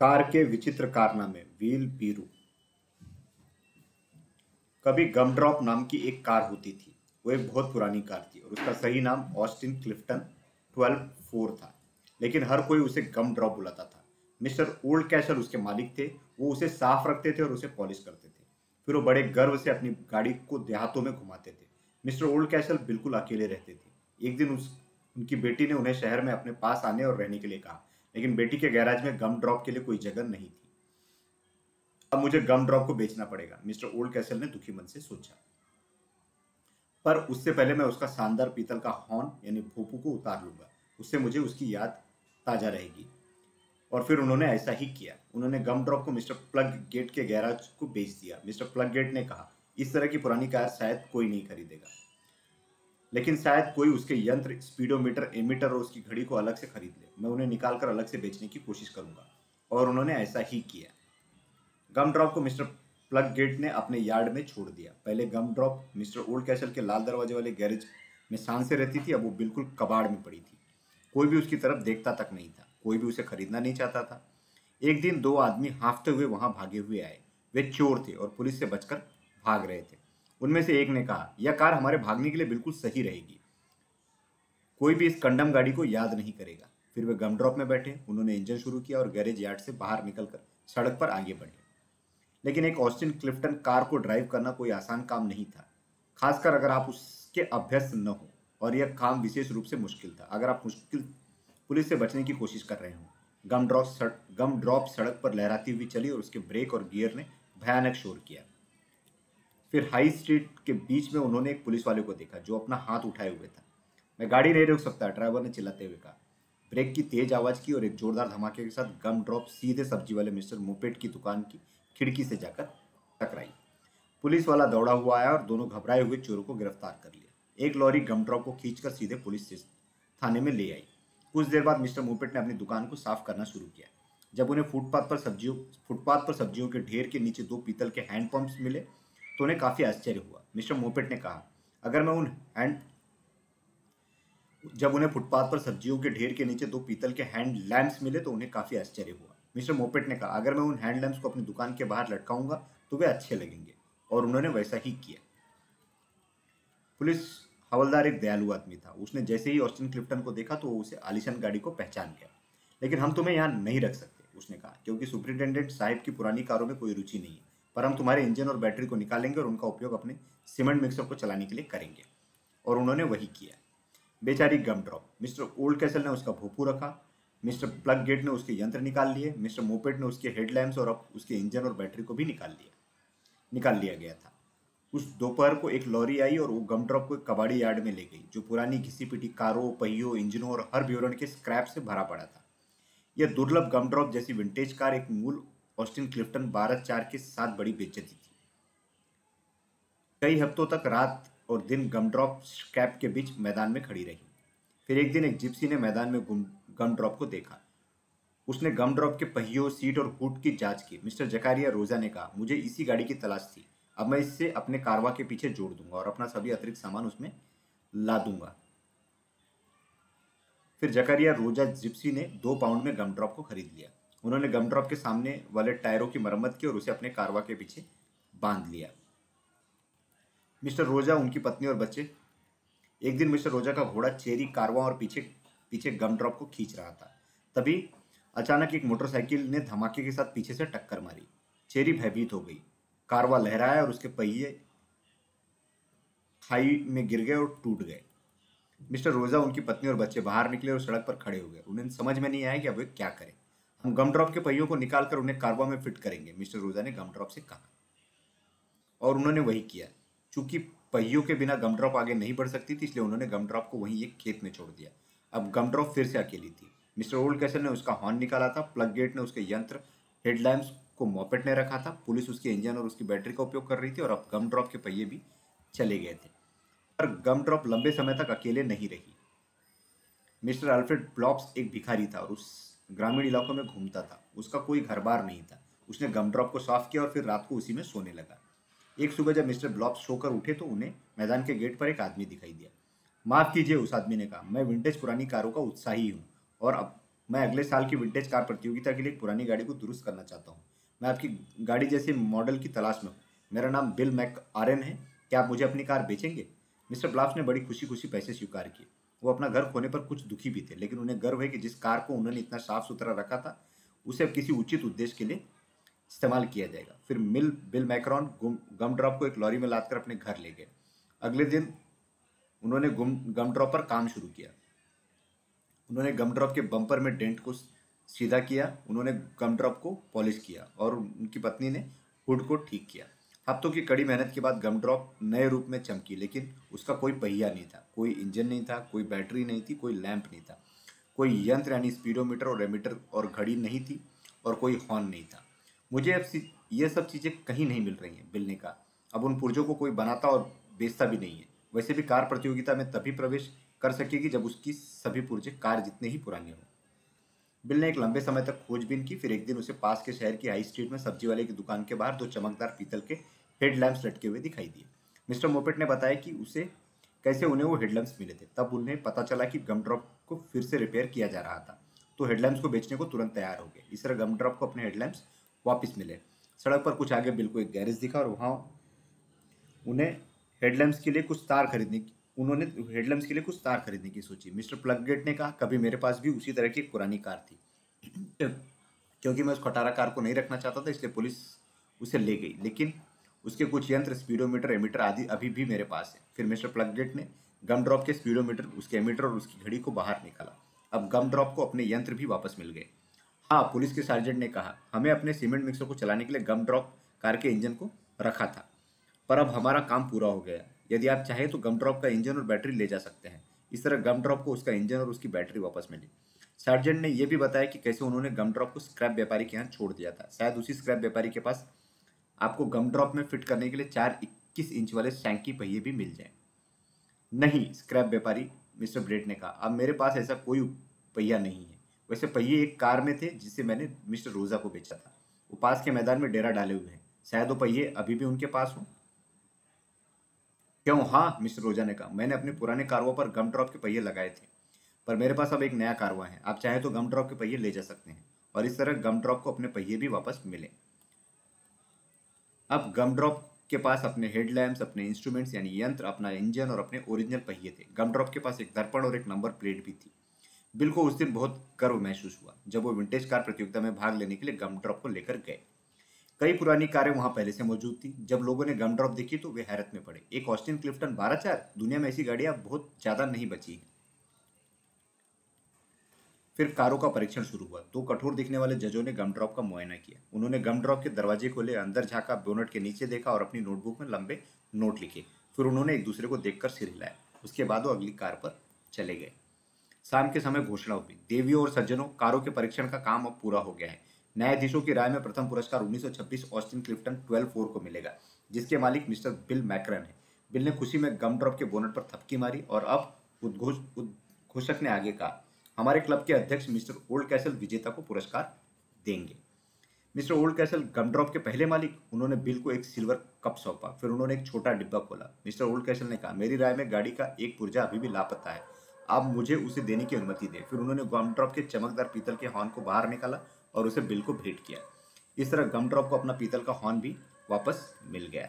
Car के विचित्र कारनामे व्हील पीरू कभी गमड्रॉप नाम की एक कार होती थी। वो एक बहुत पुरानी कार थी और उसका सही नाम ऑस्टिन क्लिफ्टन ट्वेल्व फोर था। लेकिन हर कोई उसे गम ड्रॉप बुलाता था। मिस्टर ओल्ड कैशल उसके मालिक थे। वो उसे साफ़ रखते थे और उसे पॉलिश करते थे। फिर वो बड़े गर्व से अपनी गाड़ी को देहातों में घुमाते थे। मिस्टर ओल्ड कैशल बिल्कुल अकेले रहते थे। एक दिन उस, उनकी बेटी ने उन्हें शहर में अपने पास आने और रहने के लिए कहा लेकिन बेटी के गैराज में गम ड्रॉप के लिए कोई जगह नहीं थी। अब मुझे गम ड्रॉप को बेचना पड़ेगा। मिस्टर ओल्ड कैसल ने दुखी मन से सोचा। पर उससे पहले मैं उसका शानदार पीतल का हॉर्न यानी भोपू को उतार लूँगा। उससे मुझे उसकी याद ताज़ा रहेगी। और फिर उन्होंने ऐसा ही किया। उन्होंने गम ड्रॉप को मिस्टर प्लग गेट के गैराज को बेच दिया। मिस्टर प्लग गेट ने कहा, इस तरह की पुरानी कार शायद कोई नहीं खरीदेगा। लेकिन शायद कोई उसके यंत्र, स्पीडोमीटर, एमीटर और उसकी घड़ी को अलग से खरीद ले। मैं उन्हें निकाल कर अलग से बेचने की कोशिश करूँगा। और उन्होंने ऐसा ही किया। गम ड्रॉप को मिस्टर प्लग गेट ने अपने यार्ड में छोड़ दिया। पहले Gumdrop mister Oldcastle के लाल दरवाजे वाले गैरेज में शान से रहती थी, अब वो बिल्कुल कबाड़ में पड़ी थी। कोई भी उसकी तरफ़ देखता तक नहीं था। कोई भी उसे खरीदना नहीं चाहता था। एक दिन दो आदमी हाफते हुए वहाँ भागे हुए आए। वे चोर थे और पुलिस से बचकर भाग रहे थे। उनमें से एक ने कहा, यह कार हमारे भागने के लिए बिल्कुल सही रहेगी। कोई भी इस कंडम गाड़ी को याद नहीं करेगा। फिर वे गम ड्रॉप में बैठे, उन्होंने इंजन शुरू किया और गैरेज यार्ड से बाहर निकलकर सड़क पर आगे बढ़े। लेकिन एक ऑस्टिन क्लिफ्टन कार को ड्राइव करना कोई आसान काम नहीं था, खासकर अगर आप उसके अभ्यस्त न हो, और यह काम विशेष रूप से मुश्किल था। अगर आप मुश्किल पुलिस से बचने की कोशिश कर रहे हो गम ड्रॉप सड़क गम ड्रॉप सड़क पर लहराती हुई चली और उसके ब्रेक और गियर ने भयानक शोर किया। फिर हाई स्ट्रीट के बीच में उन्होंने एक पुलिस वाले को देखा जो अपना हाथ उठाए हुए था। मैं गाड़ी नहीं रोक सकता, ड्राइवर ने चिल्लाते हुए कहा। ब्रेक की तेज आवाज़ की और एक जोरदार धमाके के साथ गम ड्रॉप सीधे सब्ज़ी वाले मिस्टर मोपेट की दुकान की खिड़की से जाकर टकराई। पुलिस वाला दौड़ा हुआ आया और दोनों घबराए हुए चोरों को गिरफ़्तार कर लिया। एक लॉरी गम ड्रॉप को खींचकर सीधे पुलिस थाने में ले आई। कुछ देर बाद मिस्टर मोपेट ने अपनी दुकान को साफ़ करना शुरू किया। जब उन्हें फुटपाथ पर सब्जियों, फुटपाथ पर सब्जियों के ढेर के नीचे दो पीतल के हैंड पंप्स मिले तो उन्हें काफ़ी आश्चर्य हुआ। मिस्टर मोपेट ने कहा, अगर मैं उन हैंड जब उन्हें फुटपाथ पर सब्जियों के ढेर के नीचे दो पीतल के हैंड लैम्प्स मिले तो उन्हें काफ़ी आश्चर्य हुआ। मिस्टर मोपेट ने कहा, अगर मैं उन हैंड लैम्प्स को अपनी दुकान के बाहर लटकाऊँगा तो वे अच्छे लगेंगे। और उन्होंने वैसा ही किया। पुलिस हवलदार एक दयालु आदमी था। उसने जैसे ही ऑस्टिन क्लिफ्टन को देखा तो वो उसे आलिशान गाड़ी को पहचान गया। लेकिन हम तुम्हें यहाँ नहीं रख सकते, उसने कहा, क्योंकि सुप्रिंटेंडेंट साहिब की पुरानी कारों में कोई रुचि नहीं है। पर हम तुम्हारे इंजन और बैटरी को निकालेंगे और उनका उपयोग अपने सीमेंट मिक्सर को चलाने के लिए करेंगे। और उन्होंने वही किया। बेचारी Gumdrop. Mister Oldcastle ने उसका भोपू रखा, मिस्टर प्लग गेट ने उसके यंत्र निकाल लिए, मिस्टर मोपेट ने उसके हेडलैम्प्स और अब उसके इंजन और बैटरी को भी निकाल लिया निकाल लिया गया था। उस दोपहर को एक लॉरी आई और वो गम ड्रॉप को कबाड़ी यार्ड में ले गई, जो पुरानी घिसी पिटी कारों, पहियों, इंजनों और हर विवरण के स्क्रैप से भरा पड़ा था। यह दुर्लभ गम ड्रॉप जैसी विंटेज कार एक मूल ऑस्टिन क्लिफ्टन बारह चार के साथ बड़ी बेचती थी। कई हफ्तों तक रात और दिन गम ड्रॉप कैप के बीच मैदान में खड़ी रही। फिर एक दिन एक जिप्सी ने मैदान में गम ड्रॉप को देखा। उसने गम ड्रॉप के पहियों, सीट और हुड की जाँच की। मिस्टर जकारिया रोजा ने कहा, मुझे इसी गाड़ी की तलाश थी। अब मैं इससे अपने कारवा के पीछे जोड़ दूँगा और अपना सभी अतिरिक्त सामान उसमें ला दूँगा। फिर जकारिया रोजा जिप्सी ने दो पाउंड में गम ड्रॉप को खरीद लिया। उन्होंने गम ड्रॉप के सामने वाले टायरों की मरम्मत की और उसे अपने कारवा के पीछे बाँध लिया। मिस्टर रोजा, उनकी पत्नी और बच्चे। एक दिन मिस्टर रोजा का घोड़ा चेरी, कारवा और पीछे पीछे गम ड्रॉप को खींच रहा था। तभी अचानक एक मोटरसाइकिल ने धमाके के साथ पीछे से टक्कर मारी। चेरी भयभीत हो गई। कारवा लहराया और उसके पहिए खाई में गिर गए और टूट गए। मिस्टर रोजा, उनकी पत्नी और बच्चे बाहर निकले और सड़क पर खड़े हो गए। उन्हें समझ में नहीं आया कि अब वे क्या करें। हम गम ड्रॉप के पहियों को निकालकर उन्हें कार्बा में फिट करेंगे। मिस्टर रोजा ने गम ड्रॉप से कहा। और उन्होंने वही किया। चूँकि पहियों के बिना गम ड्रॉप आगे नहीं बढ़ सकती थी, इसलिए उन्होंने गम ड्रॉप को वहीं एक खेत में छोड़ दिया। अब गम ड्रॉप फिर से अकेली थी। मिस्टर ओल्ड कैसल ने उसका हॉर्न निकाला था प्लग गेट ने उसके यंत्र हेडलैम्प्स को मोपेट ने रखा था, पुलिस उसके इंजन और उसकी बैटरी का उपयोग कर रही थी और अब गम ड्रॉप के पहिए भी चले गए थे। पर गम ड्रॉप लंबे समय तक अकेले नहीं रही। मिस्टर अल्फ्रेड ब्लॉप्स एक भिखारी था और उस ग्रामीण इलाकों में घूमता था। उसका कोई घर बार नहीं था। उसने गम ड्रॉप को साफ़ किया और फिर रात को उसी में सोने लगा। एक सुबह जब मिस्टर ब्लॉप सोकर उठे तो उन्हें मैदान के गेट पर एक आदमी दिखाई दिया। माफ़ कीजिए, उस आदमी ने कहा, मैं विंटेज पुरानी कारों का उत्साही हूँ और अब मैं अगले साल की विंटेज कार प्रतियोगिता के लिए पुरानी गाड़ी को दुरुस्त करना चाहता हूँ। मैं आपकी गाड़ी जैसे मॉडल की तलाश में हूँ। मेरा नाम बिल मैक आर्यन है। क्या आप मुझे अपनी कार बेचेंगे? मिस्टर ब्लाफ्स ने बड़ी खुशी खुशी पैसे स्वीकार किए। वो अपना घर खोने पर कुछ दुखी भी थे, लेकिन उन्हें गर्व है कि जिस कार को उन्होंने इतना साफ़ सुथरा रखा था, उसे अब किसी उचित उद्देश्य के लिए इस्तेमाल किया जाएगा। फिर मिल, बिल मैक्रॉन गम ड्रॉप को एक लॉरी में लादकर अपने घर ले गए। अगले दिन उन्होंने गुम गम ड्रॉप पर काम शुरू किया। उन्होंने गम ड्रॉप के बम्पर में डेंट को सीधा किया, उन्होंने गम ड्रॉप को पॉलिश किया और उनकी पत्नी ने हुड को ठीक किया। हफ्तों की कड़ी मेहनत के बाद गम ड्रॉप नए रूप में चमकी, लेकिन उसका कोई पहिया नहीं था, कोई इंजन नहीं था, कोई बैटरी नहीं थी, कोई लैंप नहीं था, कोई यंत्र यानी स्पीडोमीटर और रेमीटर और घड़ी नहीं थी और कोई हॉर्न नहीं था। मुझे अब ये सब चीज़ें कहीं नहीं मिल रही हैं बिल ने कहा। अब उन पुर्जों को कोई बनाता और बेचता भी नहीं है। वैसे भी कार प्रतियोगिता में तभी प्रवेश कर सकेगी जब उसकी सभी पुर्जे कार जितने ही पुराने हों। बिल ने एक लंबे समय तक खोजबीन की, फिर एक दिन उसे पास के शहर की हाई स्ट्रीट में सब्ज़ी वाले की दुकान के बाहर दो चमकदार पीतल के हेडलैम्प्स लटके हुए दिखाई दिए। मिस्टर मोपेट ने बताया कि उसे कैसे उन्हें वो हेडलैम्प्स मिले थे। तब उन्हें पता चला कि गम ड्रॉप को फिर से रिपेयर किया जा रहा था। तो हेडलैम्प्स को बेचने को तुरंत तैयार हो गए। इस तरह गम ड्रॉप को अपने हेडलैम्प्स वापस मिले। सड़क पर कुछ आगे बिल को एक गैरेज दिखा और वहाँ उन्हें हेडलैम्प्स के लिए कुछ तार खरीदने की उन्होंने हेडलैम्प्स के लिए कुछ तार खरीदने की सोची। मिस्टर प्लगगेट ने कहा, कभी मेरे पास भी उसी तरह की पुरानी कार थी। क्योंकि मैं उस खटारा कार को नहीं रखना चाहता था, इसलिए पुलिस उसे ले गई। लेकिन उसके कुछ यंत्र, स्पीडोमीटर, एमीटर आदि अभी भी मेरे पास है। फिर मिस्टर प्लगगेट ने गम ड्रॉप के स्पीडोमीटर, उसके एमीटर और उसकी घड़ी को बाहर निकाला। अब गम ड्रॉप को अपने यंत्र भी वापस मिल गए। हाँ पुलिस के सार्जेंट ने कहा, हमें अपने सीमेंट मिक्सर को चलाने के लिए गम ड्रॉप कार के इंजन को रखा था। पर अब हमारा काम पूरा हो गया। यदि आप चाहें तो गम ड्रॉप का इंजन और बैटरी ले जा सकते हैं। इस तरह गम ड्रॉप को उसका इंजन और उसकी बैटरी वापस मिली। सार्जेंट ने यह भी बताया कि कैसे उन्होंने गम ड्रॉप को स्क्रैप व्यापारी के यहाँ छोड़ दिया था। शायद उसी स्क्रैप व्यापारी के पास आपको गम ड्रॉप में फिट करने के लिए चार इक्कीस इंच वाले शैंकी पहिए भी मिल जाए। नहीं स्क्रैप व्यापारी, मिस्टर ब्रेड ने कहा, अब मेरे पास ऐसा कोई पहिया नहीं है। वैसे पहिए एक कार में थे, जिसे मैंने मिस्टर रोजा को बेचा था। वो पास के मैदान में डेरा डाले हुए हैं। शायद वो पहिए अभी भी उनके पास हो? क्यों? हाँ मिस्टर रोजा ने कहा, मैंने अपने पुराने कारवों पर गम ड्रॉप के पहिए लगाए थे। पर मेरे पास अब एक नया कारवा है। आप चाहें तो गम ड्रॉप के पहिए ले जा सकते हैं। और इस तरह गम ड्रॉप को अपने पहिए भी वापस मिले। अब गम ड्रॉप के पास अपने हेडलैम्प्स अपने इंस्ट्रूमेंट्स यानी यंत्र, अपना इंजन और अपने ओरिजिनल पहिए थे। गम ड्रॉप के पास एक दर्पण और एक नंबर प्लेट भी थी। बिल को उस दिन बहुत गर्व महसूस हुआ, जब वो विंटेज कार प्रतियोगिता में भाग लेने के लिए गम ड्रॉप को लेकर गए। कई पुरानी कारें वहाँ पहले से मौजूद थी। जब लोगों ने गम ड्रॉप देखी तो वे हैरत में पड़े। एक ऑस्टिन क्लिफ्टन बारह चार? दुनिया में ऐसी गाड़ियाँ बहुत ज़्यादा नहीं बची हैं। फिर कारों का परीक्षण शुरू हुआ। दो कठोर दिखने वाले जजों ने गम ड्रॉप का मुआयना किया। उन्होंने गम ड्रॉप के दरवाजे खोले, अंदर झांका, बोनट के नीचे देखा और अपनी नोटबुक में लंबे नोट लिखे। फिर उन्होंने एक दूसरे को देखकर सिर हिलाया। उसके बाद वो अगली कार पर चले गए। शाम के समय घोषणा हुई। देवियों और सज्जनों, कारों के परीक्षण का काम अब पूरा हो गया है। न्यायाधीशों की राय में प्रथम पुरस्कार 1926 ऑस्टिन क्लिफ्टन 12 फोर को मिलेगा, जिसके मालिक मिस्टर बिल मैक्रन है। बिल ने खुशी में गम ड्रॉप के बोनट पर थपकी मारी और अब उद्घोष उद्घोषक ने आगे कहा हमारे क्लब के अध्यक्ष मिस्टर ओल्ड कैसल विजेता को पुरस्कार देंगे। Mister Oldcastle Gumdrop के पहले मालिक, उन्होंने बिल को एक सिल्वर कप सौंपा, फिर उन्होंने एक छोटा डिब्बा खोला। मिस्टर ओल्ड कैसल ने कहा, मेरी राय में गाड़ी का एक पुर्जा अभी भी लापता है। आप मुझे उसे देने की अनुमति दें। फिर उन्होंने गम ड्रॉप के चमकदार पीतल के हॉर्न को बाहर निकाला और उसे बिल को भेंट किया। इस तरह गम ड्रॉप को अपना पीतल का हॉर्न भी वापस मिल गया।